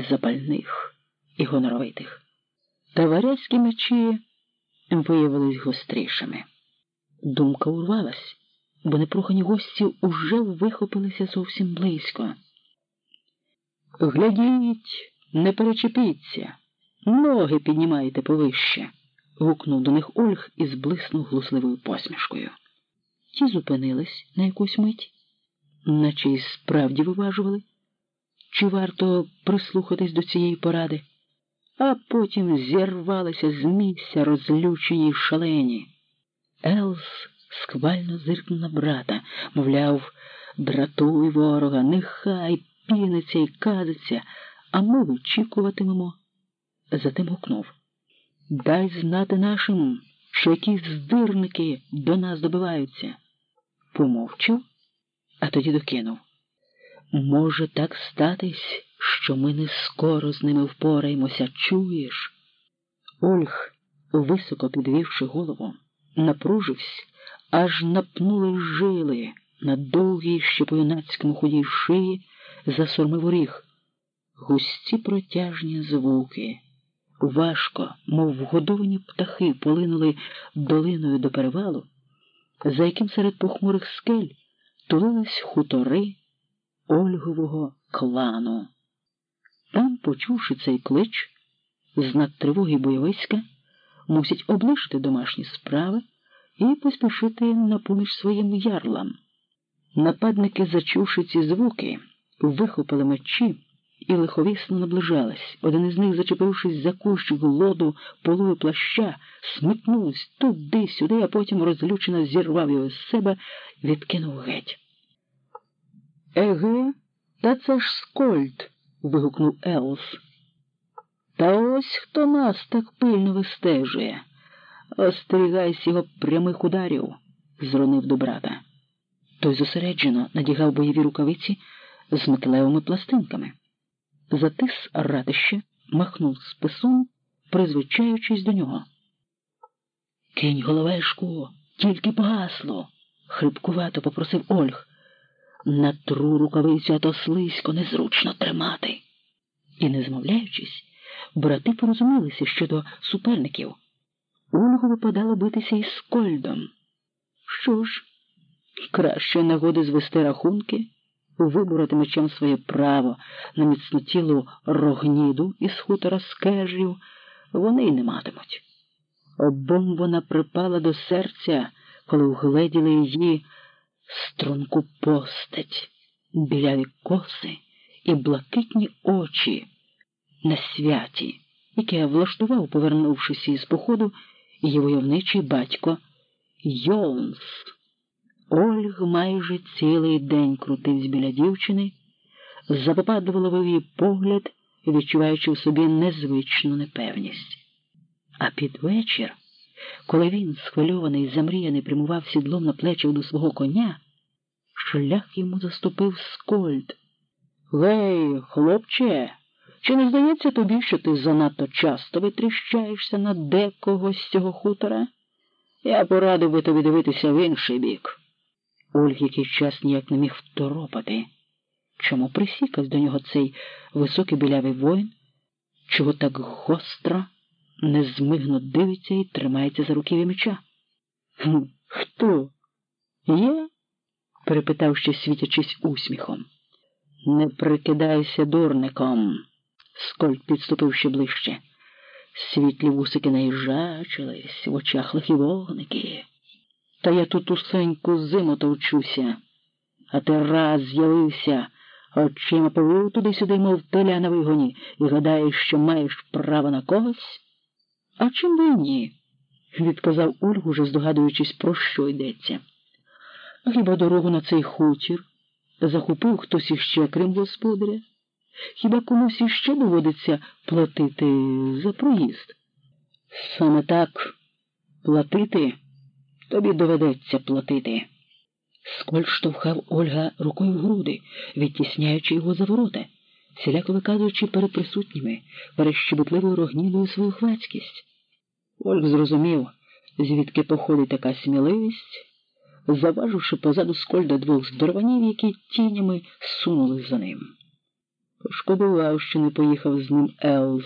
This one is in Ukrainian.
запальних і гоноровитих. Та мечі виявились гострішими. Думка урвалась, бо непрохані гості уже вихопилися зовсім близько. Глядіть, не перечепіться, ноги піднімайте повище, гукнув до них Ольг і зблиснув глусливою посмішкою. Ті зупинились на якусь мить, наче й справді виважували, чи варто прислухатись до цієї поради, а потім зірвалися з місця розлючені шалені. Елс схвально зиркнув на брата, мовляв, дратуй ворога, нехай піниться і казиться, а ми вичікуватимемо. Затим гукнув Дай знати нашим, що якісь здирники до нас добиваються. Помовчав, а тоді докинув. Може так статись, що ми не скоро з ними впораємося, чуєш? Ольг, високо підвівши голову, напружився, аж напнули жили на довгій ще по юнацькому худій шиї засурмив ріг. Густі протяжні звуки. Важко, мов вгодовані птахи, полинули долиною до перевалу, за яким серед похмурих скель тулились хутори Ольгового клану. Там, почувши цей клич, знак тривоги бойовиська, мусять облишити домашні справи і поспішити на поміж своїм ярлам. Нападники, зачувши ці звуки, вихопили мечі і лиховісно наближались. Один із них, зачепившись за кущ глоду полою плаща, смикнувся туди-сюди, а потім розлючено зірвав його з себе відкинув геть. Еге, та це ж скольд. вигукнув Елс. Та ось хто нас так пильно вистежує. Остерігайся його прямих ударів, зронив до брата. Той зосереджено надягав бойові рукавиці з металевими пластинками. Затис ратище, махнув списом, призвичаючись до нього. Кинь головешку, тільки погасло, хрипкувато попросив Ольг. На тру рукавицю, а то слизько незручно тримати. І, не змовляючись, брати порозумілися щодо суперників. Ольгу випадало битися із Скольдом. Що ж, краще нагоди звести рахунки, вибороти мечем своє право на міцнотілу рогніду із хутора скежів, вони й не матимуть. Обом припала до серця, коли вгледіли її струнку постать, біляві коси і блакитні очі на святі, яке влаштував, повернувшись із походу, її войовничий батько Йолнс. Ольг майже цілий день крутився біля дівчини, запопадувало в її погляд, відчуваючи в собі незвичну непевність. А під вечір, коли він, схвильований, замріяний, прямував сідлом на плечі до свого коня, шлях йому заступив скольд. Гей, хлопче, чи не здається тобі, що ти занадто часто витріщаєшся на декого з цього хутора? Я порадив би тобі дивитися в інший бік. Ольг який час ніяк не міг второпати. Чому присікав до нього цей високий білявий воїн, чого так гостро, незмигно дивиться і тримається за руків'я меча? Хто? Я? Перепитав ще світячись усміхом. Не прикидайся дурником, скольд підступив ще ближче. Світлі вусики наїжачились, в очах лихі вогники. Та я тут усеньку зиму товчуся, а ти раз з'явився, очима повів туди-сюди, мов теля на вигоні, і гадаєш, що маєш право на когось? А чим би ні? відказав Ольгу, вже здогадуючись, про що йдеться. Хіба дорогу на цей хутір захопив хтось іще, крім господаря? Хіба комусь іще доводиться платити за проїзд? Саме так платити тобі доведеться платити. Сколь штовхав Ольга рукою в груди, відтісняючи його за ворота, всіляко виказуючи перед присутніми, перед щебетливою рогнілою свою хвацькість. Ольг зрозумів, звідки походить така сміливість заваживши позаду скольда двох здорованів, які тінями сунули за ним. Пошкодував, що не поїхав з ним Елс.